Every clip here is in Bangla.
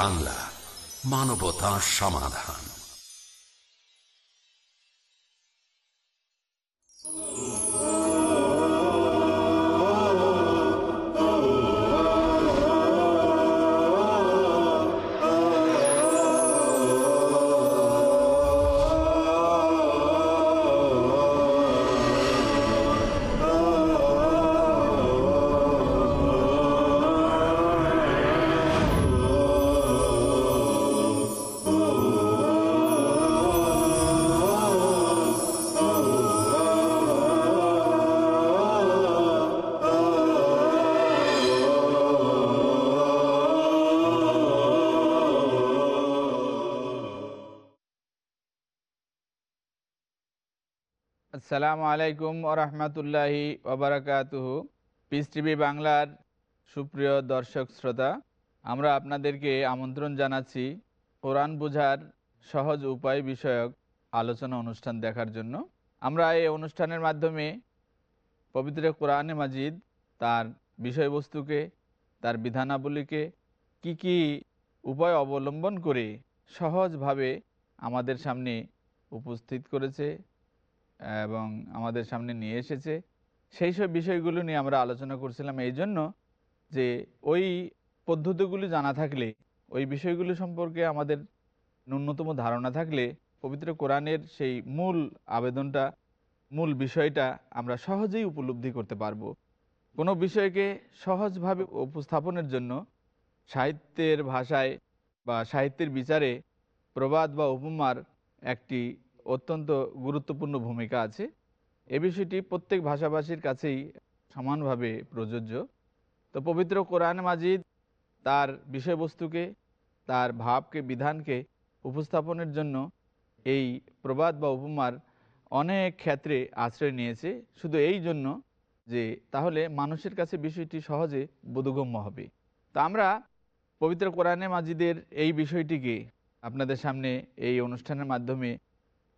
বাংলা মানবতা সমাধান। আসসালামু আলাইকুম ওরহমতুল্লাহি ওবরাকাতুহ পিস টিভি বাংলার সুপ্রিয় দর্শক শ্রোতা, আমরা আপনাদেরকে আমন্ত্রণ জানাচ্ছি কোরআন বোঝার সহজ উপায় বিষয়ক আলোচনা অনুষ্ঠান দেখার জন্য। আমরা এই অনুষ্ঠানের মাধ্যমে পবিত্র কোরআনে মাজিদ তার বিষয়বস্তুকে, তার বিধানাবলীকে কি কি উপায় অবলম্বন করে সহজভাবে আমাদের সামনে উপস্থিত করেছে এবং আমাদের সামনে নিয়ে এসেছে। সেই সব বিষয়গুলো নিয়ে আমরা আলোচনা করছিলাম এই জন্য যে ওই পদ্ধতিগুলি জানা থাকলে, ওই বিষয়গুলি সম্পর্কে আমাদের ন্যূনতম ধারণা থাকলে পবিত্র কোরআনের সেই মূল আবেদনটা, মূল বিষয়টা আমরা সহজেই উপলব্ধি করতে পারব। কোনো বিষয়কে সহজভাবে উপস্থাপনের জন্য সাহিত্যের ভাষায় বা সাহিত্যের বিচারে প্রবাদ বা উপমার একটি অত্যন্ত গুরুত্বপূর্ণ ভূমিকা আছে। এ বিষয়টি প্রত্যেক ভাষাভাষীর কাছেই সমানভাবে প্রযোজ্য। তো পবিত্র কোরআন মাজিদ তার বিষয়বস্তুকে, তার ভাবকে, বিধানকে উপস্থাপনের জন্য এই প্রবাদ বা উপমার অনেক ক্ষেত্রে আশ্রয় নিয়েছে। শুধু এই জন্য যে তাহলে মানুষের কাছে বিষয়টি সহজে বোধগম্য হবে। তো আমরা পবিত্র কোরআনে মাজিদের এই বিষয়টিকে আপনাদের সামনে এই অনুষ্ঠানের মাধ্যমে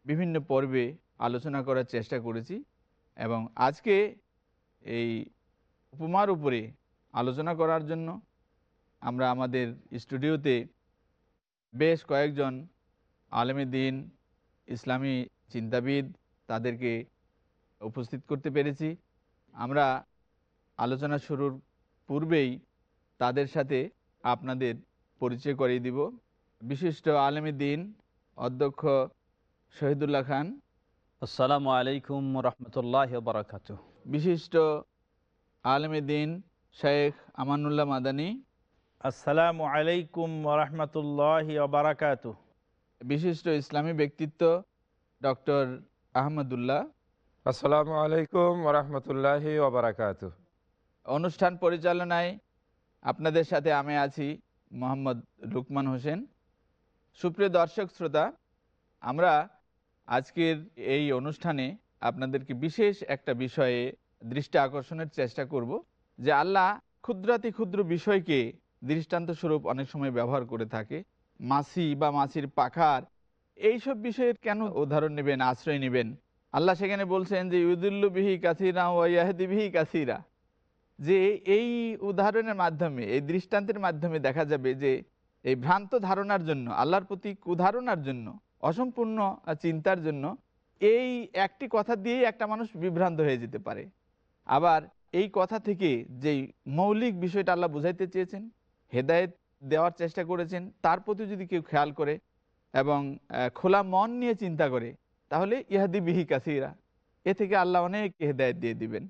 বিভিন্ন পর্বে আলোচনা করার চেষ্টা করেছি এবং আজকে এই উপমার উপরে আলোচনা করার জন্য আমরা আমাদের স্টুডিওতে বেশ কয়েকজন আলেমী দিন ইসলামী চিন্তাবিদ তাদেরকে উপস্থিত করতে পেরেছি। আমরা আলোচনা শুরুর পূর্বেই তাদের সাথে আপনাদের পরিচয় করিয়ে দিব। বিশিষ্ট আলেমী দিন অধ্যক্ষ শহীদুল্লাহ খান। আসসালামু আলাইকুম রহমতুল্লাহ বারাকাত বিশিষ্ট আলমী দিন শেখ আমানুল্লাহ মাদানী। আসসালামু আলাইকুম রহমতুল্লাহ বারাকাত বিশিষ্ট ইসলামী ব্যক্তিত্ব ডক্টর আহমদুল্লাহ। আসসালামু আলাইকুম রহমতুল্লাহ ওবরাকাত অনুষ্ঠান পরিচালনায় আপনাদের সাথে আমি আছি মোহাম্মদ লুকমান হোসেন। সুপ্রিয় দর্শক শ্রোতা আমরা আজকের এই অনুষ্ঠানে আপনাদেরকে বিশেষ একটা বিষয়ে দৃষ্টি আকর্ষণের চেষ্টা করব যে আল্লাহ ক্ষুদ্রাতি ক্ষুদ্র বিষয়কে দৃষ্টান্ত স্বরূপ অনেক সময় ব্যবহার করে থাকে। মাছি বা মাছির পাখার এইসব বিষয়ের কেন উদাহরণ নেবেন, আশ্রয় নেবেন? আল্লাহ সেখানে বলছেন যে, ইউদুল্লু বিহি কাসিরা ওয়াহিদি বিহি কাসিরা। যে এই উদাহরণের মাধ্যমে, এই দৃষ্টান্তের মাধ্যমে দেখা যাবে যে, এই ভ্রান্ত ধারণার জন্য, আল্লাহর প্রতি কুধারণার জন্য অসম্পূর্ণ চিন্তার জন্য এই একটি কথা দিয়েই একটা মানুষ বিভ্রান্ত হয়ে যেতে পারে। আবার এই কথা থেকে যেই মৌলিক বিষয়টা আল্লাহ বুঝাইতে চেয়েছেন, হেদায়েত দেওয়ার চেষ্টা করেছেন, তার প্রতি যদি কেউ খেয়াল করে এবং খোলা মন নিয়ে চিন্তা করে, তাহলে ইহাদি বিহি কাসিরা, এ থেকে আল্লাহ অনেক হেদায়ত দিয়ে দিবেন।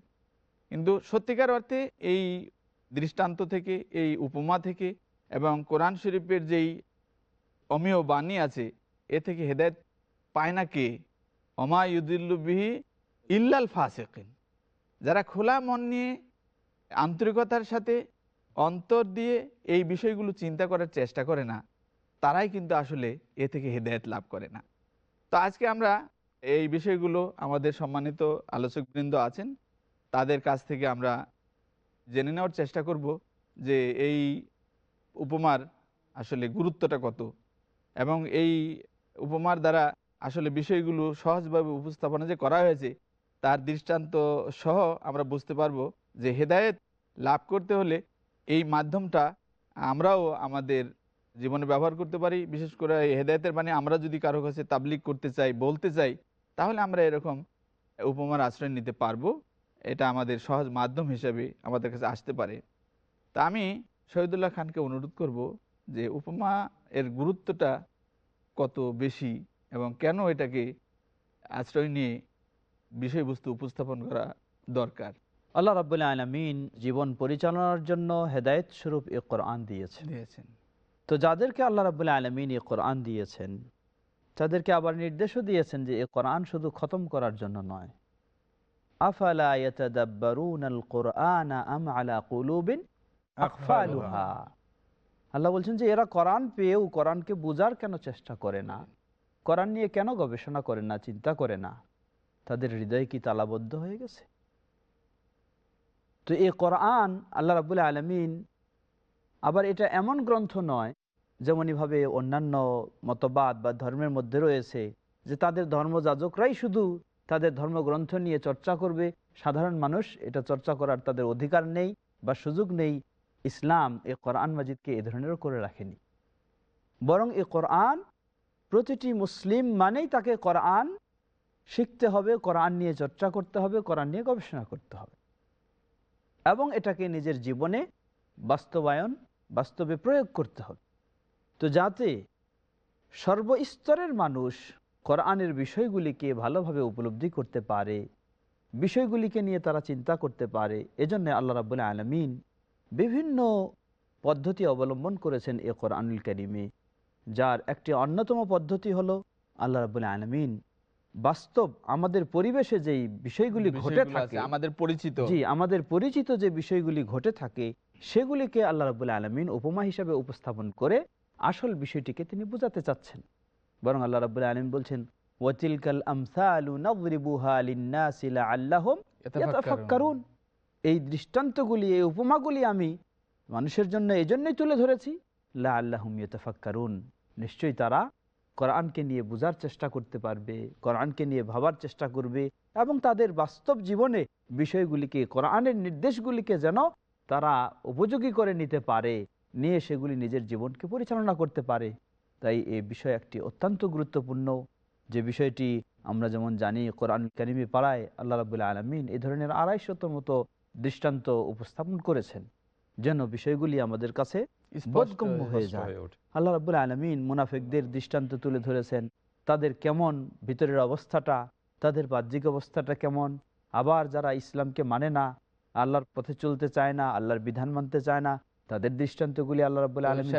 কিন্তু সত্যিকার অর্থে এই দৃষ্টান্ত থেকে, এই উপমা থেকে এবং কোরআন শরীফের যেই অমীয় বাণী আছে এ থেকে হেদায়ত পায় না কে? অমা ইউদুল্লুবিহি ইল্লাল ফাসেকিন। যারা খোলা মন নিয়ে আন্তরিকতার সাথে অন্তর দিয়ে এই বিষয়গুলো চিন্তা করার চেষ্টা করে না, তারাই কিন্তু আসলে এ থেকে হেদায়ত লাভ করে না। তো আজকে আমরা এই বিষয়গুলো আমাদের সম্মানিত আলোচকবৃন্দ আছেন, তাদের কাছ থেকে আমরা জেনে নেওয়ার চেষ্টা করব যে এই উপমার আসলে গুরুত্বটা কত। এবং এই উপমার দ্বারা আসলে বিষয়গুলো সহজভাবে উপস্থাপনা যে করা হয়েছে, তার দৃষ্টান্ত সহ আমরা বুঝতে পারব যে হেদায়েত লাভ করতে হলে এই মাধ্যমটা আমরাও আমাদের জীবনে ব্যবহার করতে পারি। বিশেষ করে এই হেদায়েতের মানে আমরা যদি কারও কাছে তাবলিক করতে চাই, বলতে চাই, তাহলে আমরা এরকম উপমার আশ্রয় নিতে পারব। এটা আমাদের সহজ মাধ্যম হিসেবে আমাদের কাছে আসতে পারে। তা আমি শহীদুল্লাহ খানকে অনুরোধ করব যে উপমা এর গুরুত্বটা কত বেশি এবং কেন এটাকে আশ্রয় নিয়ে বিষয়বস্তু উপস্থাপন করা দরকার? আল্লাহ রাবুল্লাহ আলমিন জীবন পরিচালনার জন্য হেদায়েত স্বরূপ এ কোরআন দিয়েছেন। দিয়েছেন। তো যাদেরকে আল্লাহ রাবুল্লাহ আলমিন এ কোরআন দিয়েছেন তাদেরকে আবার নির্দেশও দিয়েছেন যে এ কোরআন শুধু খতম করার জন্য নয়। আফালা কোরআন আম আলা কুলুবিন আকফালুহা আল্লাহ বলছেন যে এরা কোরআন পেয়েও কোরআনকে বোঝার কেন চেষ্টা করে না? কোরআন নিয়ে কেন গবেষণা করে না, চিন্তা করে না? তাদের হৃদয় কি তালাবদ্ধ হয়ে গেছে? তো এই কোরআন আল্লাহ রাবুল্লাহ আলমিন আবার এটা এমন গ্রন্থ নয় যেমনইভাবে অন্যান্য মতবাদ বা ধর্মের মধ্যে রয়েছে যে তাদের ধর্মযাজকরাই শুধু তাদের ধর্মগ্রন্থ নিয়ে চর্চা করবে। সাধারণ মানুষ এটা চর্চা করার তাদের অধিকার নেই বা সুযোগ নেই। ইসলাম এ কোরআন মাজিদকে এ ধরনেরও করে রাখেনি। বরং এ কোরআন প্রতিটি মুসলিম মানেই তাকে কোরআন শিখতে হবে, কোরআন নিয়ে চর্চা করতে হবে, কোরআন নিয়ে গবেষণা করতে হবে। এবং এটাকে নিজের জীবনে বাস্তবায়ন, বাস্তবে প্রয়োগ করতে হবে। তো যাতে সর্বস্তরের মানুষ কোরআনের বিষয়গুলিকে ভালোভাবে উপলব্ধি করতে পারে, বিষয়গুলিকে নিয়ে তারা চিন্তা করতে পারে, এজন্য আল্লাহ রাবুল্লাহ আলমিন বিভিন্ন পদ্ধতি অবলম্বন করেছেন এ কোরআনুল করিমে যার একটি অন্যতম পদ্ধতি হলো আল্লাহ রাবুল্লাহ আলমিন বাস্তব আমাদের পরিবেশে যেই বিষয়গুলি ঘটে থাকে আমাদের পরিচিত। জি আমাদের পরিচিত যে বিষয়গুলি ঘটে থাকে সেগুলিকে আল্লাহ রাবুল্লাহ আলমিন উপমা হিসাবে উপস্থাপন করে আসল বিষয়টিকে তিনি বোঝাতে চাচ্ছেন। বরং আল্লাহ রাবুল্লাহ আলমিন বলছেন ওয়াতিলকাল আমসালু নাদরিবুহা লিন্নাসি লাআল্লাহুম ইয়াতাফাক্কারুন। এই দৃষ্টান্তগুলি, এই উপমাগুলি আমি মানুষের জন্য এই জন্যই তুলে ধরেছি। লা আল্লাহম ইয়তাফাক্কারুন। নিশ্চয়ই তারা কোরআনকে নিয়ে বোঝার চেষ্টা করতে পারবে, কোরআনকে নিয়ে ভাবার চেষ্টা করবে এবং তাদের বাস্তব জীবনে বিষয়গুলিকে, কোরআনের নির্দেশগুলিকে যেন তারা উপযোগী করে নিতে পারে, নিয়ে সেগুলি নিজের জীবনকে পরিচালনা করতে পারে। তাই এ বিষয় একটি অত্যন্ত গুরুত্বপূর্ণ। যে বিষয়টি আমরা যেমন জানি কোরআন কারিমি পাড়ায় আল্লাহ রাবুল্লাহ আলমিন এই ধরনের আড়াইশত মতো দৃষ্টান্ত উপস্থাপন করেছেন যেন বিষয়গুলি আমাদের কাছে বোধগম্য হয়ে যায়। আল্লাহ রাবুল আলমিন মুনাফেকদের দৃষ্টান্ত তুলে ধরেছেন তাদের কেমন ভিতরের অবস্থাটা তাদের বাহ্যিক অবস্থাটা কেমন আবার যারা ইসলামকে মানে না আল্লাহর পথে চলতে চায় না আল্লাহর বিধান মানতে চায় না তাদের দৃষ্টান্তগুলি আল্লাহ রাবুল আলমিন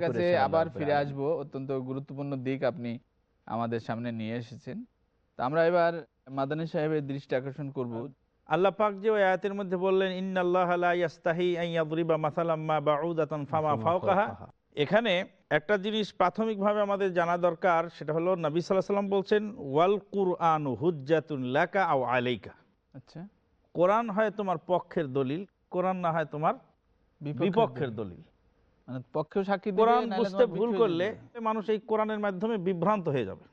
কাছে আবার ফিরে আসব। অত্যন্ত গুরুত্বপূর্ণ দিক আপনি আমাদের সামনে নিয়ে এসেছেন। তো আমরা এবার মাদানী সাহেবের দৃষ্টি আকর্ষণ করব। আল্লাহ পাক যে ওই আয়াতের মধ্যে বললেন ফাওকাহা। এখানে একটা জিনিস প্রাথমিকভাবে আমাদের জানা দরকার সেটা হলো নবী সাল্লাহ সাল্লাম বলছেন ওয়াল কুরআন হুজ্জাতুন লাকা আও আলাইকা। আচ্ছা। কোরআন হয় তোমার পক্ষের দলিল কোরআন না হয় তোমার বিপক্ষের দলিল। মানে পক্ষেও সাক্ষী কোরআন বুঝতে ভুল করলে মানুষ এই কোরআনের মাধ্যমে বিভ্রান্ত হয়ে যাবে।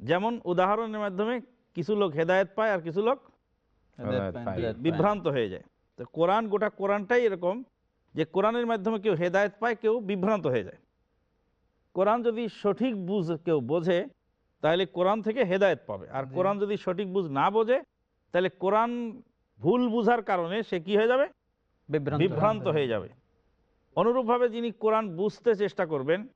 যেমন উদাহরণের মাধ্যমে কিছু লোক হেদায়েত পায় আর কিছু লোক বিভ্রান্ত হয়ে যায়। তো কোরআন গোটা কোরআনটাই এরকম যে কোরআনের মাধ্যমে কেউ হেদায়েত পায় কেউ বিভ্রান্ত হয়ে যায়। কোরআন যদি সঠিক বুঝ কেউ বোঝে তাহলে কোরআন থেকে হেদায়েত পাবে। আর। কোরআন যদি সঠিক বুঝ না বোঝে তাহলে কোরআন ভুল বুঝার কারণে সে কি হয়ে যাবে? বিভ্রান্ত বিভ্রান্ত হয়ে যাবে। অনুরূপভাবে যিনি কোরআন বুঝতে চেষ্টা করবেন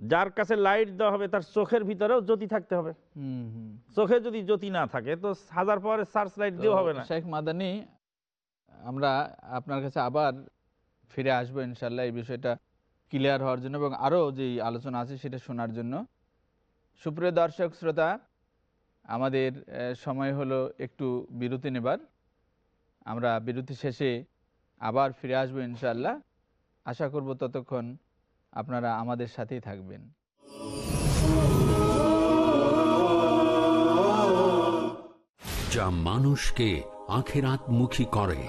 যার কাছে লাইট দেওয়া হবে তার চোখের ভিতরেও জ্যোতি থাকতে হবে। হুম হুম। চোখে যদি জ্যোতি না থাকে তো হাজার পাওয়ারের সার্চ লাইট দিয়েও হবে না। শেখ মাদানি আমরা আপনার কাছে আবার ফিরে আসব ইনশাল্লাহ এই বিষয়টা ক্লিয়ার হওয়ার জন্য এবং আরও যেই আলোচনা আছে সেটা শোনার জন্য। সুপ্রিয় দর্শক শ্রোতা আমাদের সময় হলো একটু বিরতি নেবার। আমরা বিরতি শেষে আবার ফিরে আসব ইনশাল্লাহ আশা করব ততক্ষণ আপনারা আমাদের সাথেই থাকবেন। যা মানুষকে আখেরাতমুখী করে।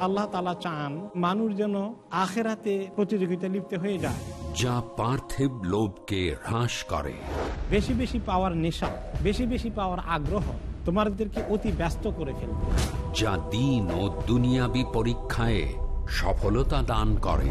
আল্লাহ তালা চান মানুষ যেন আখেরাতে প্রতিযোগিতা লিপ্ত হয়ে যায়। যা পার্থিব লোভকে হ্রাস করে। বেশি বেশি পাওয়ার নেশা বেশি বেশি পাওয়ার আগ্রহ তোমাদেরকে অতি ব্যস্ত করে ফেলবে। যা দিন ও দুনিয়াবি পরীক্ষায় সফলতা দান করে।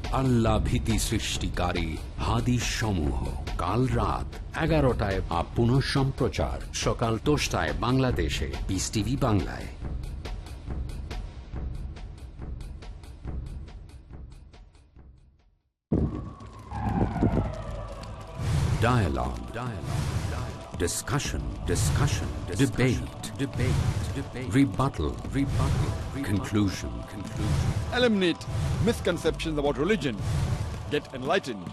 আল্লাহ ভীতি সৃষ্টিকারী হাদিস সমূহ কাল রাত এগারোটায় বা পুনঃ সম্প্রচার সকাল দশটায় বাংলাদেশে পিস টিভি বাংলায় Dialogue. Dialogue. Discussion. Discussion. Debate. Debate. Debate. Rebuttal. Rebuttal. Conclusion. Conclusion. Eliminate misconceptions about religion. Get enlightened.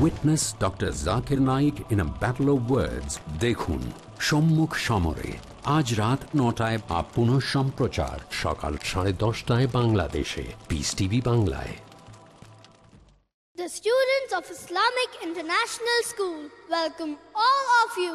Witness Dr. Zakir Naik in a battle of words. দেখুন সম্মুখ সমরে আজ রাত নটায় বা পুনঃ সম্প্রচার সকাল সাড়ে দশটায় বাংলাদেশে পিস টিভি বাংলায় The students of Islamic International School welcome all of you.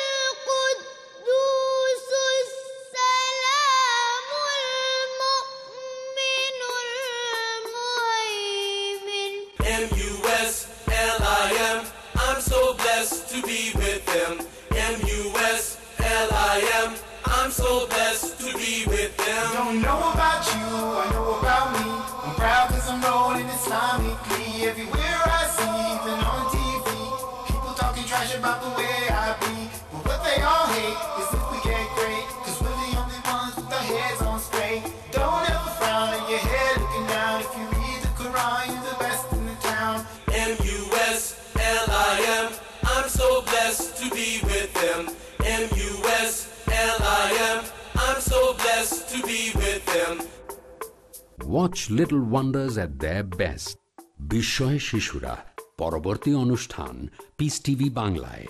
little wonders at the best বিস্ময় শিশুরা, পরবর্তী অনুষ্ঠান পিস টিভি বাংলায়।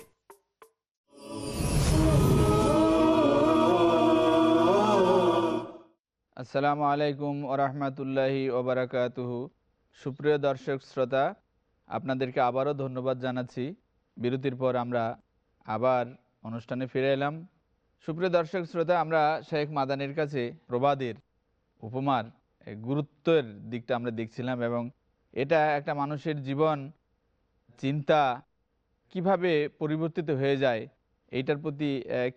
আসসালামু আলাইকুম ওরহমতুল্লাহি ওবরাকাতুহু সুপ্রিয় দর্শক শ্রোতা, আপনাদেরকে আবারও ধন্যবাদ জানাচ্ছি। বিরতির পর আমরা আবার অনুষ্ঠানে ফিরে এলাম। সুপ্রিয় দর্শক শ্রোতা, আমরা শেখ মাদানির কাছে প্রবাদের উপমার গুরুত্বের দিকটা আমরা দেখছিলাম এবং এটা একটা মানুষের জীবন, চিন্তা কীভাবে পরিবর্তিত হয়ে যায়, এইটার প্রতি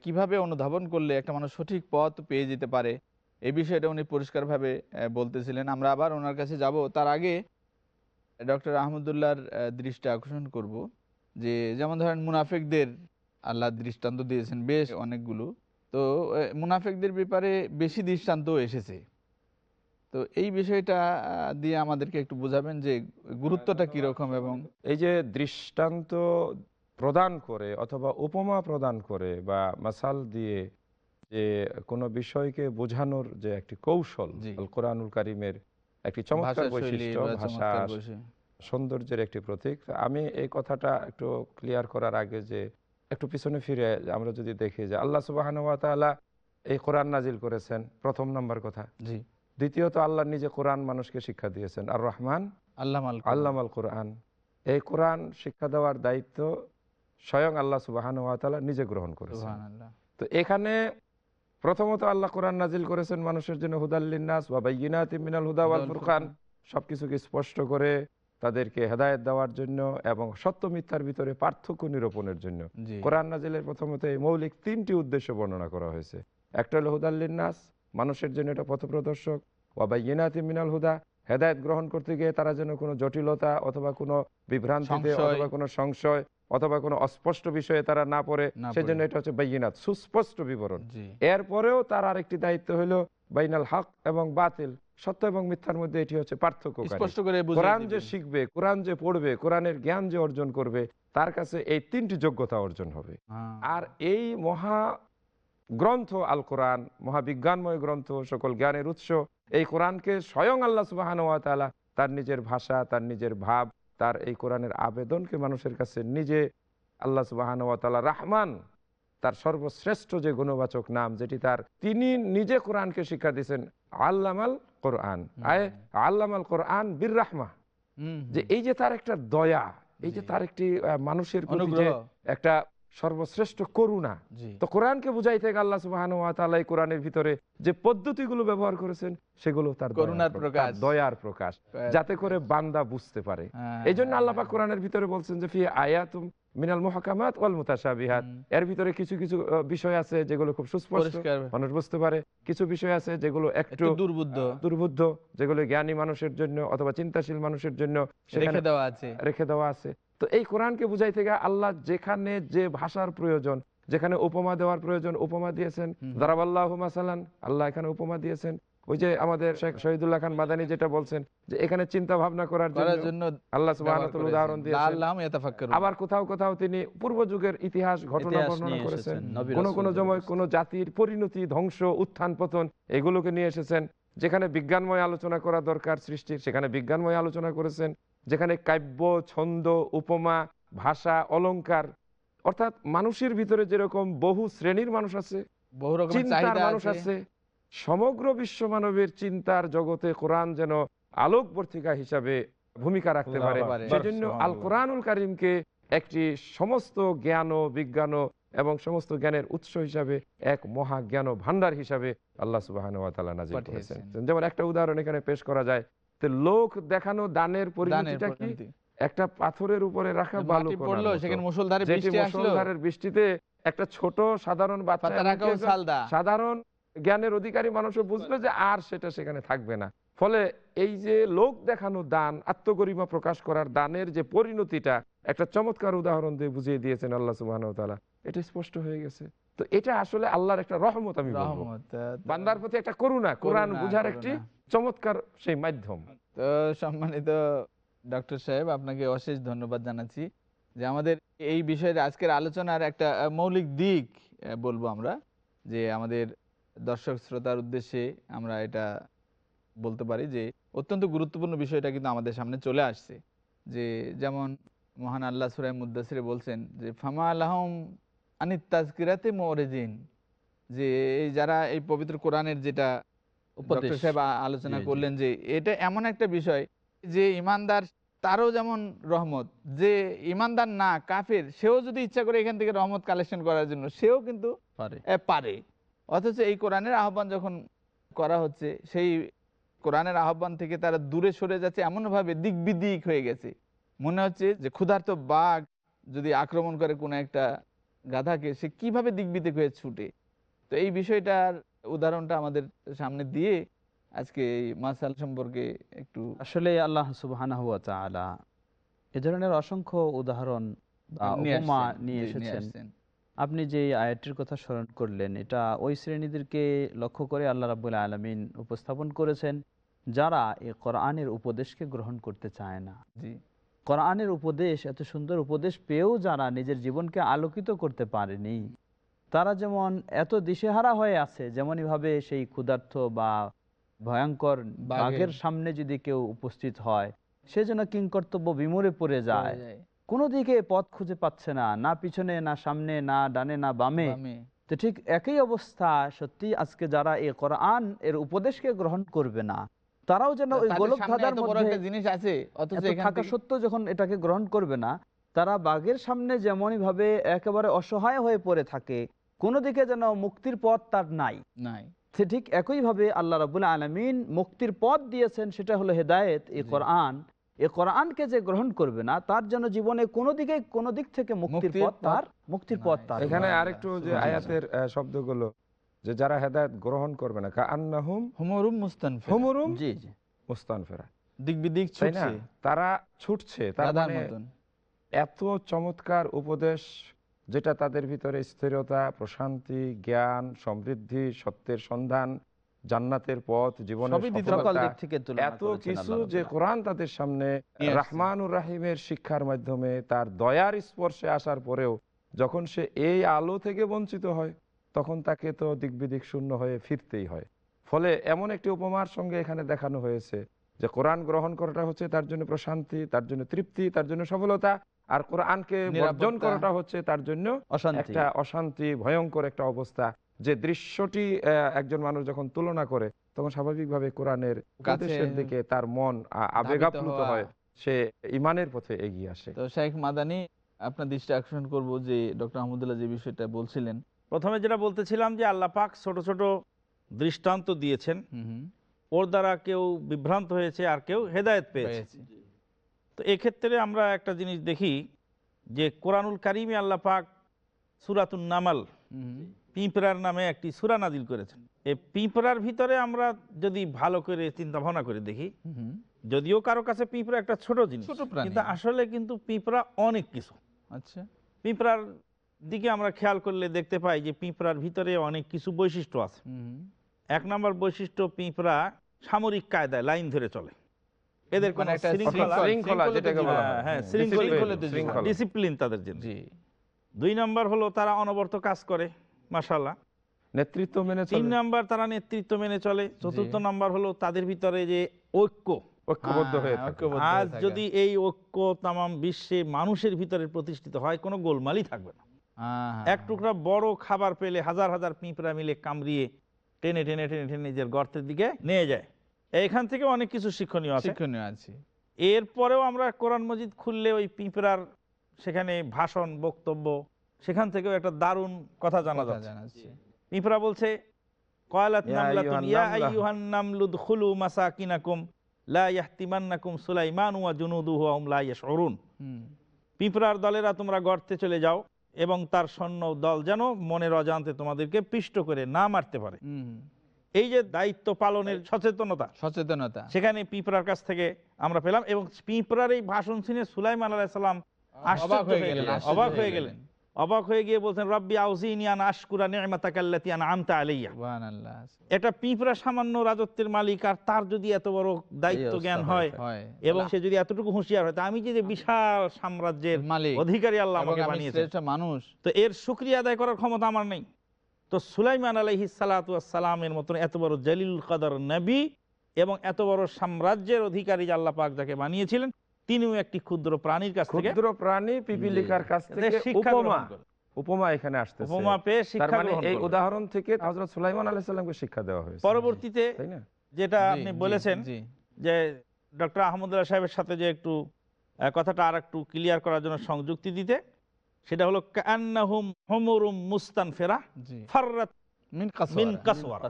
কীভাবে অনুধাবন করলে একটা মানুষ সঠিক পথ পেয়ে যেতে পারে, এই বিষয়টা উনি পরিষ্কারভাবে বলতেছিলেন। আমরা আবার ওনার কাছে যাব। তার আগে ডক্টর আহমদুল্লাহর দৃষ্টি আকর্ষণ করব যে, যেমন ধরেন মুনাফেকদের আল্লাহ দৃষ্টান্ত দিয়েছেন বেশ অনেকগুলো। তো মুনাফেকদের ব্যাপারে বেশি দৃষ্টান্তও এসেছে। তো এই বিষয়টা দিয়ে আমাদেরকে একটু বোঝাবেন যে গুরুত্বটা কীরকম এবং এই যে দৃষ্টান্ত প্রদান করে অথবা উপমা প্রদান করে বা মাসাল দিয়ে যে কোনো বিষয়কে বোঝানোর যে একটি কৌশল কোরআনুল কারিমের একটি চমৎকার বৈশিষ্ট্য ভাষা সৌন্দর্যের একটি প্রতীক। আমি এই কথাটা একটু ক্লিয়ার করার আগে যে একটু পিছনে ফিরে আমরা যদি দেখি যে আল্লাহ তাআলা এই কোরআন নাজিল করেছেন প্রথম নম্বর কথা। জি। দ্বিতীয়ত আল্লাহ নিজে কোরআন মানুষকে শিক্ষা দিয়েছেন। আর রহমান? আল্লাহ আল্লাম আল কোরআন এই কোরআন শিক্ষা দেওয়ার দায়িত্ব স্বয়ং আল্লাহ সুবাহান নিজে গ্রহণ করেছেন। তো এখানে প্রথমত আল্লাহ কোরআন নাজিল করেছেন মানুষের জন্য হুদাল্লিনাস বা বাইনাত মিনাল হুদা ওয়াল ফুরকান। সবকিছুকে স্পষ্ট করে তাদেরকে হেদায়েত দেওয়ার জন্য এবং সত্য মিথ্যার ভিতরে পার্থক্য নিরূপণের জন্য কোরআন নাজিলের প্রথমত এই মৌলিক তিনটি উদ্দেশ্য বর্ণনা করা হয়েছে। একটা হলো হুদাল্লিন নাস মানুষের জন্য এটা পথপ্রদর্শক। ওয়াবাইনাতি মিনাল হুদা হেদায়েত গ্রহণ করতে গিয়ে তারা যেন কোনো জটিলতা অথবা কোনো বিভ্রান্তিতে অথবা কোনো সংশয় অথবা কোনো অস্পষ্ট বিষয়ে তারা না পড়ে সেজন্য এটা হচ্ছে বাইনাত সুস্পষ্ট বিবরণ। এরপরেও তার আরেকটি দায়িত্ব হলো বাইনাল হক এবং বাতিল সত্য এবং মিথ্যার মধ্যে এটি হচ্ছে পার্থক্য কোরআন যে শিখবে কোরআন যে পড়বে কোরআনের জ্ঞান যে অর্জন করবে তার কাছে এই তিনটি যোগ্যতা অর্জন হবে। হ্যাঁ। আর এই মহা গ্রন্থ আল কোরআন মহাবিজ্ঞানময় গ্রন্থ সকল জ্ঞানের উৎস। এই কোরআনকে স্বয়ং আল্লাহ সুবাহান তালা তার নিজের ভাষা তার নিজের ভাব তার এই কোরআনের আবেদনকে মানুষের কাছে নিজে আল্লাহ সুবাহান তালা রাহমান তার সর্বশ্রেষ্ঠ যে গুণবাচক নাম যেটি তার তিনি নিজে কোরআনকে শিক্ষা দিয়েছেন আল্লামাল কোরআন। আয় আল্লামাল কোরআন বীর রাহমা। যে এই যে তার একটা দয়া এই যে তার একটি মানুষের একটা সর্বশ্রেষ্ঠ করুণা। তো কোরআনকে বুঝাই থেকে আল্লাহ সুবাহান কোরআনের ভিতরে যে পদ্ধতিগুলো ব্যবহার করেছেন সেগুলো তার করুণার প্রকাশ। দয়ার প্রকাশ যাতে করে বান্দা বুঝতে পারে। হ্যাঁ, এই জন্য হ্যাঁ, হ্যাঁ। কোরআনের ভিতরে বলছেন যে ফি আয়াতুম মিনাল মুহাকামাত ওয়াল মুতাশাবিহাত। এর ভিতরে কিছু কিছু বিষয় আছে যেগুলো খুব সুস্পষ্ট। মানুষ বুঝতে পারে। কিছু বিষয় আছে যেগুলো একটু একটু দুর্বুদ্ধ। দুর্বুদ্ধ যেগুলো জ্ঞানী মানুষের জন্য অথবা চিন্তাশীল মানুষের জন্য রেখে দেওয়া আছে। রেখে দেওয়া আছে। তো এই কোরআনকে বুঝাই থেকে আল্লাহ যেখানে যে ভাষার প্রয়োজন যেখানে উপমা দেওয়ার প্রয়োজন উপমা দিয়েছেন। দারাবাল্লাহ মাসালান আল্লাহ এখানে উপমা দিয়েছেন। ওই যে আমাদের শেখ শহীদুল্লাহ খান মাদানী যেটা বলছেন যে এখানে চিন্তা ভাবনা করার জন্য আল্লাহ উদাহরণ। দিয়েছেন। আবার কোথাও কোথাও তিনি পূর্ব যুগের ইতিহাস ঘটনা বর্ণনা করেছেন। কোন কোন সময়। কোন জাতির পরিণতি ধ্বংস উত্থান পতন এগুলোকে নিয়ে এসেছেন। যেখানে বিজ্ঞানময় আলোচনা করা দরকার সৃষ্টির সেখানে বিজ্ঞানময় আলোচনা করেছেন। যেখানে কাব্য ছন্দ উপমা ভাষা অলংকার অর্থাৎ মানুষের ভিতরে যেরকম বহু শ্রেণির মানুষ আছে বহু চিন্তার মানুষ আছে। সমগ্র বিশ্ব মানবের চিন্তার জগতে কোরআন যেন আলোকবর্তিকা হিসাবে ভূমিকা রাখতে পারে। সেজন্য আল কোরআনুল কারিমকে একটি সমস্ত জ্ঞান ও বিজ্ঞান এবং সমস্ত জ্ঞানের উৎস হিসাবে এক মহাজ্ঞান ও ভান্ডার হিসাবে আল্লাহ সুবাহ যেমন একটা উদাহরণ এখানে পেশ করা যায় লোক দেখানো দানের পরিণতিটা কি? একটা পাথরের উপরে রাখা বালু পড়ল সেখানে মুসলধারে বৃষ্টি আসলো। বৃষ্টিতে একটা ছোট সাধারণ বাচ্চা সাধারণ জ্ঞানের অধিকারী মানুষও বুঝলো যে আর সেটা সেখানে থাকবে না। ফলে এই যে লোক দেখানো দান আত্মগরিমা প্রকাশ করার দানের যে পরিণতিটা একটা চমৎকার উদাহরণ দিয়ে বুঝিয়ে দিয়েছেন আল্লাহ সুবাহ এটা স্পষ্ট হয়ে গেছে। তো এটা আসলে আল্লাহর একটা রহমত আমি বান্দার প্রতি একটা করুণা কোরআন বুঝার একটি চমৎকার সেই মাধ্যম তো সম্মানিত ডক্টর সাহেব, আপনাকে অশেষ ধন্যবাদ জানাচ্ছি যে আমাদের এই বিষয়ের আজকের আলোচনার একটা মৌলিক দিক বলব আমরা যে আমাদের দর্শক শ্রোতার উদ্দেশ্যে আমরা এটা বলতে পারি যে অত্যন্ত গুরুত্বপূর্ণ বিষয়টা কিন্তু আমাদের সামনে চলে আসছে যে যেমন মহান আল্লাহ সুরাই মুদাসিরে বলছেন যে, ফামা আলহম আনিত তাজকিরাতে মোরেজিন যে যারা এই পবিত্র কোরআনের যেটা। ডক্টর সাহেব আলোচনা। করলেন যে এটা এমন একটা বিষয় যে ইমানদার তারও যেমন রহমত যে ইমানদার না কাফের সেও যদি ইচ্ছা করে এখান থেকে রহমত কালেকশন করার জন্য সেও কিন্তু পারে। অথচ এই কোরআনের আহ্বান যখন করা হচ্ছে সেই কোরআনের আহ্বান থেকে তারা দূরে সরে যাচ্ছে এমনভাবে দিক বিদিক হয়ে গেছে। মনে হচ্ছে যে ক্ষুধার্ত বাঘ যদি আক্রমণ করে কোনো একটা গাধাকে সে কীভাবে দিক বিদিক হয়ে ছুটে? তো এই বিষয়টার উদাহরণটা আমাদের সামনে দিয়ে আজকে এই মাসাল সম্পর্কে একটু আসলে আল্লাহ সুবাহ এ ধরনের অসংখ্য উদাহরণ উপমা নিয়ে এসেছেন। আপনি যে আয়াতটির কথা স্মরণ করলেন এটা ওই শ্রেণীদেরকে লক্ষ্য করে আল্লাহ রাবুল আলমিন উপস্থাপন করেছেন যারা এই কোরআনের উপদেশকে গ্রহণ করতে চায় না। কোরআনের উপদেশ এত সুন্দর উপদেশ পেয়েও যারা নিজের জীবনকে আলোকিত করতে পারেনি। তারা যেমন এত দিশেহারা হয়ে আছে যেমনইভাবে সেই ক্ষুধার্থ বা ভয়ঙ্কর বাঘের- সামনে যদি কেউ উপস্থিত হয় সে যেন কিংকর্তব্য বিমরে পড়ে যায়। কোনো দিকে পথ খুঁজে পাচ্ছে না না পিছনে না সামনে না ডানে না বামে। তো ঠিক একই অবস্থা সত্যি আজকে যারা এই কোরআন এর উপদেশকে গ্রহণ করবে না তারাও যেন ওই গোলক ধাঁধার মধ্যে জিনিস আছে থাকা থেকে- সত্ত্বেও যখন এটাকে গ্রহণ করবে না তারা বাঘের সামনে যেমনই ভাবে একেবারে অসহায় হয়ে পড়ে থাকে কোনো দিকে যেন মুক্তির পথ তার নাই। নাই। সে ঠিক একইভাবে আল্লাহ রাবুল আলমিন মুক্তির পথ দিয়েছেন সেটা হলো হেদায়েত এই কোরআন। এ কোরআনকে যে গ্রহণ করবে না তার জন্য জীবনে কোনো দিকে কোনো দিক থেকে মুক্তির পথ তার মুক্তির পথ তার এখানে আরেকটু যে আয়াতের শব্দগুলো যে যারা হেদায়ত গ্রহণ করবে না কা আন্নাহুম হুমরুম মুস্তান হুমুরুম জি জি। মুস্তান ফেরা দিক বিদিক ছুটছে। তারা ছুটছে তার মানে এত চমৎকার উপদেশ যেটা তাদের ভিতরে স্থিরতা প্রশান্তি জ্ঞান সমৃদ্ধি সত্যের সন্ধান জান্নাতের পথ জীবনের এত কিছু যে কোরআন তাদের সামনে রাহমানুর রাহিমের শিক্ষার মাধ্যমে তার দয়ার স্পর্শে আসার পরেও যখন সে এই আলো থেকে বঞ্চিত হয় তখন তাকে তো দিক বিদিক শূন্য হয়ে ফিরতেই হয়। ফলে এমন একটি উপমার সঙ্গে এখানে দেখানো হয়েছে যে কোরআন গ্রহণ করাটা হচ্ছে তার জন্য প্রশান্তি তার জন্য তৃপ্তি তার জন্য সফলতা আর কোরআনকে বর্জন করাটা হচ্ছে তার জন্য একটা অশান্তি ভয়ঙ্কর একটা অবস্থা। যে দৃশ্যটি একজন মানুষ যখন তুলনা করে তখন স্বাভাবিকভাবে কোরআনের উপদেশের দিকে তার মন আবেগাপ্লুত হয়। সে ইমানের পথে এগিয়ে আসে। তো শেখ মাদানি আপনার দৃষ্টি আকর্ষণ করব যে ডক্টর আহমদুল্লাহ যে বিষয়টা বলছিলেন। প্রথমে যেটা বলতেছিলাম যে আল্লাহ পাক ছোট ছোট দৃষ্টান্ত দিয়েছেন। ওর দ্বারা কেউ বিভ্রান্ত হয়েছে আর কেউ হেদায়েত পেয়েছি। তো এক্ষেত্রে আমরা একটা জিনিস দেখি যে কোরআনুল কারিমে আল্লাহ পাক সুরাতুন নামাল পিঁপড়ার নামে একটি সুরা নাজিল করেছেন। এই পিঁপড়ার ভিতরে আমরা যদি ভালো করে চিন্তা ভাবনা করে দেখি যদিও কারও কাছে পিঁপড়া একটা ছোট জিনিস কিন্তু আসলে কিন্তু পিঁপড়া অনেক কিছু। আচ্ছা। পিঁপড়ার দিকে আমরা খেয়াল করলে দেখতে পাই যে পিঁপড়ার ভিতরে অনেক কিছু বৈশিষ্ট্য আছে। এক নম্বর বৈশিষ্ট্য পিঁপড়া সামরিক কায়দায় লাইন ধরে চলে। এদের কোনো মানে একটা শৃঙ্খলা শৃঙ্খলা যেটাকে বলা হ্যাঁ, হ্যাঁ। শৃঙ্খলা। ডিসিপ্লিন তাদের জন্য। দুই নম্বর হলো তারা অনবরত কাজ করে মাসাল্লাহ নেতৃত্ব মেনে তিন নাম্বার তারা নেতৃত্ব মেনে চলে। চতুর্থ নাম্বার হলো তাদের ভিতরে যে ঐক্য। ঐক্যবদ্ধ হয়ে হ্যাঁ, আজ যদি এই ঐক্য তামাম বিশ্বে মানুষের ভিতরে প্রতিষ্ঠিত হয় কোনো গোলমালই থাকবে না। এক টুকরা বড় খাবার পেলে হাজার হাজার পিঁপড়া মিলে কামড়িয়ে টেনে টেনে টেনে টেনে নিজের গর্তের দিকে নিয়ে যায়। এখান থেকে অনেক কিছু শিক্ষণীয় আছে। শিক্ষণীয় আছে। এরপরেও আমরা কোরআন মজিদ খুললে ওই পিঁপড়ার সেখানে ভাষণ বক্তব্য সেখান থেকেও একটা দারুণ কথা জানা যাচ্ছে। পিঁপড়া বলছে কয়লাত নামলাতুন আইয়ুহান নামলা। আইয়ুহান নামলুদ খুলু মাসাকিনাকুম লা ইয়াহতিমান্নাকুম সুলাইমান ওয়া জুনুদুহু ওয়া হুম লা ইয়াশউরুন। হুম, পিঁপড়ার দলেরা তোমরা গর্তে চলে যাও এবং তার সৈন্য দল যেন মনের অজান্তে তোমাদেরকে পিষ্ট করে না মারতে পারে। এই যে দায়িত্ব পালনের সচেতনতা সচেতনতা। সেখানে পিঁপড়ার কাছ থেকে আমরা পেলাম এবং পিঁপড়ার এই ভাষণ শুনে সুলাইমান আলাইসাল্লাম আশ্চর্য হয়ে গেলেন অবাক হয়ে গেলেন। অবাক হয়ে গিয়ে বলছেন রব্বি আউজিনি আন আশকুরা নি'মাতাকাল্লাতি আনআমতা আলাইয়া। এটা পিঁপড়া সামান্য রাজত্বের মালিক আর তার যদি এত বড় দায়িত্ব জ্ঞান হয়। এবং সে যদি এতটুকু হুঁশিয়ার হয় তা আমি যে বিশাল সাম্রাজ্যের মালিক অধিকারী আল্লাহ আমাকে আমি বানিয়েছেন। মানুষ। তো এর শুক্রিয়া আদায় করার ক্ষমতা আমার নেই। তো সুলাইমান আলাইহি সালামের মতন এত বড় জলিল কদর নবী এবং এত বড় সাম্রাজ্যের অধিকারী আল্লাহ পাক যাকে বানিয়েছিলেন তিনিও একটি ক্ষুদ্র প্রাণীর কাছ থেকে ক্ষুদ্র প্রাণী পিপিলিকার কাছ থেকে উপমা। উপমা এখানে আসতেছে। উপমা পেয়ে শিক্ষা মানে এই উদাহরণ থেকে হযরত সুলাইমান আলাইহিস সালামকে শিক্ষা দেওয়া হয়েছে। পরবর্তীতে তাই না? যেটা আপনি বলেছেন জি। যে ডক্টর আহমদুল্লাহ সাহেবের সাথে যে একটু কথাটা আর একটু ক্লিয়ার করার জন্য সংযুক্তি দিতে সেটা হলো কান্নাহুম হুমুরুম ফাররাত মিন মিন কাসওয়ারা।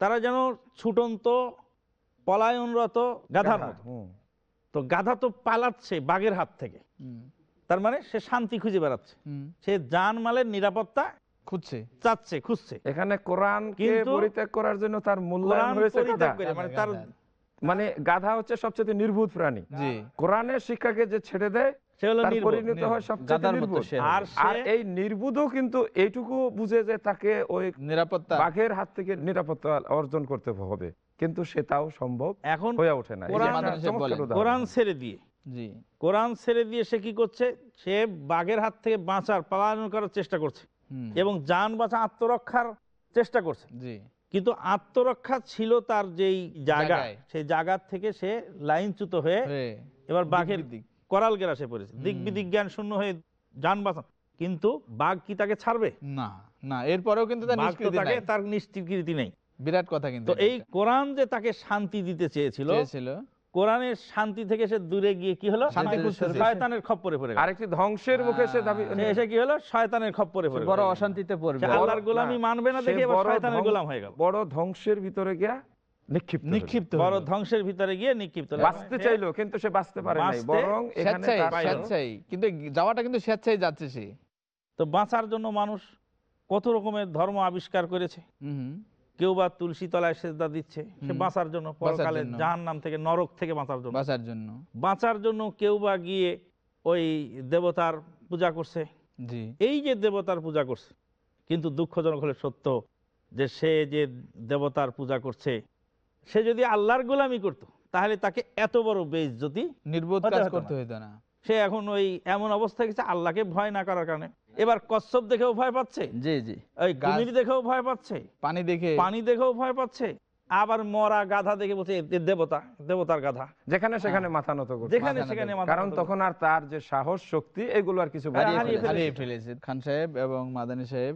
তারা যেন ছুটন্ত পলায়নরত গাধার মতো। তো গাধা তো পালাচ্ছে বাঘের হাত থেকে। তার মানে সে শান্তি খুঁজে বেড়াচ্ছে। সে জানমালের নিরাপত্তা খুঁজছে। চাচ্ছে খুঁজছে। এখানে কোরআনকে পরিত্যাগ করার জন্য তার মূল্যায়ন হয়েছে পরিত্যাগ গাধা। করে, মানে তার মানে গাধা হচ্ছে সবচেয়ে নির্ভুত প্রাণী। জি। কোরআনের শিক্ষাকে যে ছেড়ে দেয় সে হলো তার নির্বোধ। পরিণত হয় সবচেয়ে গাধার মতো নির্বোধ সে আর হবে। আর সে এই নির্বুধও কিন্তু এইটুকু বুঝে যে তাকে ওই নিরাপত্তা বাঘের হাত থেকে নিরাপত্তা অর্জন করতে হবে কিন্তু সেটাও সম্ভব এখন হয়ে ওঠে না কোরআন একটা মানুষের চমৎকার বলে। উদাহরণ। কোরআন ছেড়ে দিয়ে জি কোরআন ছেড়ে দিয়ে সে কি করছে সে বাঘের হাত থেকে বাঁচার পালায়ন করার চেষ্টা করছে এবং যান বাঁচা আত্মরক্ষার চেষ্টা করছে জি কিন্তু আত্মরক্ষা ছিল তার যেই জায়গা জায়গায়। সেই জায়গার থেকে সে লাইনচ্যুত হয়ে এবার বাঘের দিক করাল গেরাসে পড়েছে। দিক বিদিক জ্ঞান শূন্য হয়ে যান বাঁচা কিন্তু বাঘ কি তাকে ছাড়বে? না না এরপরেও কিন্তু তার নিষ্কৃতি তাকে তার নিষ্কৃতি নেই। বিরাট কথা কিন্তু এই কোরআন যে তাকে শান্তি দিতে চেয়েছিল চেয়েছিল। কোরআনের শান্তি থেকে সে দূরে গিয়ে কি হলো? শয়তানের- খপ্পরে পড়ে আরেকটি ধ্বংসের মুখে সে দাবি এসে কি হলো? শয়তানের খপ্পরে পড়ে বড় অশান্তিতে পড়বে। আল্লাহর গোলামি মানবে না দেখে বড় শয়তানের গোলাম হয়ে গেল। বড় ধ্বংসের ভিতরে গিয়া নিক্ষিপ্ত নিক্ষিপ্ত বড় ধ্বংসের ভিতরে গিয়ে নিক্ষিপ্ত বাঁচতে চাইলো কিন্তু সে বাঁচতে পারে নাই বরং এখানে স্বেচ্ছায় তার পাইলো- স্বেচ্ছায়। কিন্তু যাওয়াটা কিন্তু স্বেচ্ছায় যাচ্ছে সে। তো বাঁচার জন্য মানুষ কত রকমের ধর্ম আবিষ্কার করেছে। কেউ বা তুলসী তলায় সেজদা দিচ্ছে সে বাঁচার জন্য পরকালে জাহান নাম থেকে নরক থেকে বাঁচার জন্য। বাঁচার জন্য। বাঁচার জন্য কেউ বা গিয়ে ওই দেবতার পূজা করছে। জি। এই যে দেবতার পূজা করছে কিন্তু দুঃখজনক হলে সত্য যে সে যে দেবতার পূজা করছে সে যদি আল্লাহর গোলামি করত তাহলে তাকে এত বড় বেইজ্জতি নির্বোধ কাজ করতে। হইতো না। সে এখন ওই এমন অবস্থা গেছে আল্লাহকে ভয় না করার কারণে। এবার কচ্ছপ দেখেও ভয় পাচ্ছে? জি জি। ওই কুমির দেখেও ভয় পাচ্ছে? পানি দেখে পানি দেখেও ভয় পাচ্ছে? আবার মরা গাধা দেখে বলছে দেবতা দেবতার গাধা। যেখানে সেখানে মাথা নত করছে। যেখানে সেখানে কারণ তখন আর তার যে সাহস শক্তি এগুলো আর কিছু হারিয়ে ফেলেছে। খান সাহেব এবং মাদানী সাহেব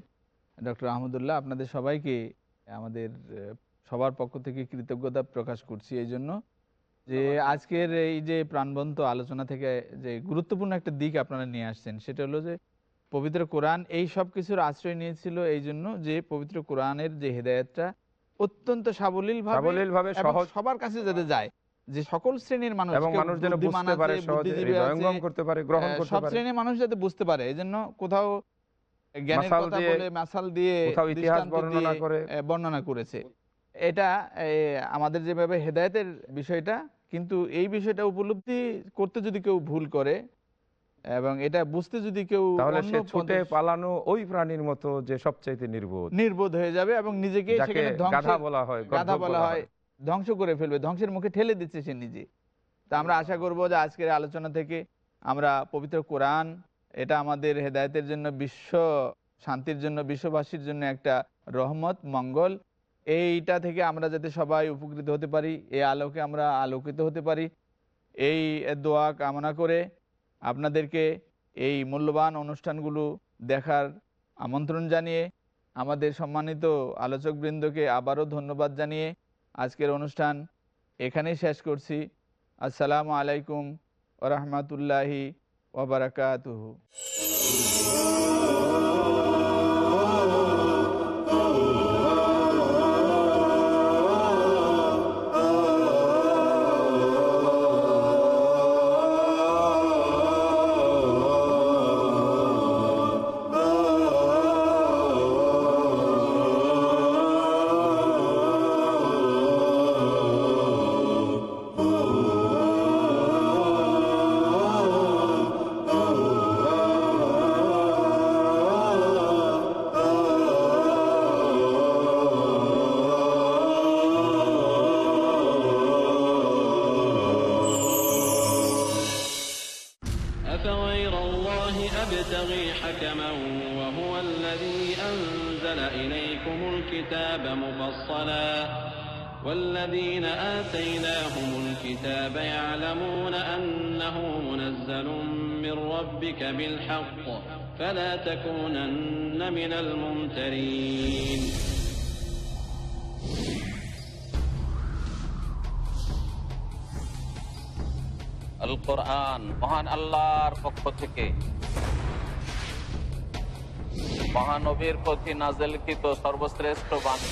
ডক্টর আহমদুল্লাহ আপনাদের সবাইকে আমাদের সবার পক্ষ থেকে কৃতজ্ঞতা প্রকাশ করছি এই জন্য যে আজকের এই যে প্রাণবন্ত আলোচনা থেকে যে গুরুত্বপূর্ণ একটা দিক আপনারা নিয়ে আসছেন সেটা হলো যে পবিত্র কোরআন এই সব কিছুর আশ্রয় নিয়েছিল এই জন্য যে পবিত্র কোরআনের যে হেদায়তটা অত্যন্ত সাবলীল ভাবে সাবলীল ভাবে সবার কাছে যাতে যায় যে সকল শ্রেণির মানুষ মানুষ যেন বুঝতে পারে করতে পারে গ্রহণ করতে সব শ্রেণির মানুষ যাতে বুঝতে পারে এই জন্য কোথাও জ্ঞানের কথা দিয়ে, বলে মাসাল দিয়ে ইতিহাস বর্ণনা করে। বর্ণনা করেছে। এটা আমাদের যেভাবে হেদায়েতের বিষয়টা কিন্তু এই বিষয়টা উপলব্ধি করতে যদি কেউ ভুল করে এবং এটা বুঝতে যদি কেউ তাহলে সে ছুটে পালানো ওই প্রাণীর মতো যে সবচাইতে নির্বোধ। নির্বোধ হয়ে যাবে এবং নিজেকে সেখানে গাধা ধ্বংস বলা হয় গাধা বলা হয়। ধ্বংস করে ফেলবে ধ্বংসের মুখে ঠেলে দিচ্ছে সে নিজে। তা আমরা আশা করব যে আজকের আলোচনা থেকে আমরা পবিত্র কোরআন এটা আমাদের হেদায়েতের জন্য বিশ্ব শান্তির জন্য বিশ্ববাসীর জন্য একটা রহমত মঙ্গল এইটা থেকে আমরা যাতে সবাই উপকৃত হতে পারি এই আলোকে আমরা আলোকিত হতে পারি। এই দোয়া কামনা করে আপনাদেরকে এই মূল্যবান অনুষ্ঠানগুলো দেখার আমন্ত্রণ জানিয়ে, আমাদের সম্মানিত আলোচকবৃন্দকে আবারও ধন্যবাদ জানিয়ে আজকের অনুষ্ঠান এখানেই শেষ করছি। আসসালামু আলাইকুম ওরহমতুল্লাহি ওবরাকাতুহু بالحق فلا تكونن من الممترين আল কোরআন মহান আল্লাহর পক্ষ থেকে মহানবীর প্রতি নাজেলকৃত সর্বশ্রেষ্ঠ বাণী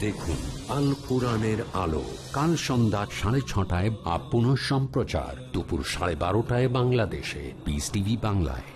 দেখুন আল কোরআনের আলো। কাল সন্ধ্যা সাড়ে ছটায় বা পুনঃ সম্প্রচার দুপুর সাড়ে বারোটায় বাংলাদেশে। পিস টিভি বাংলায়।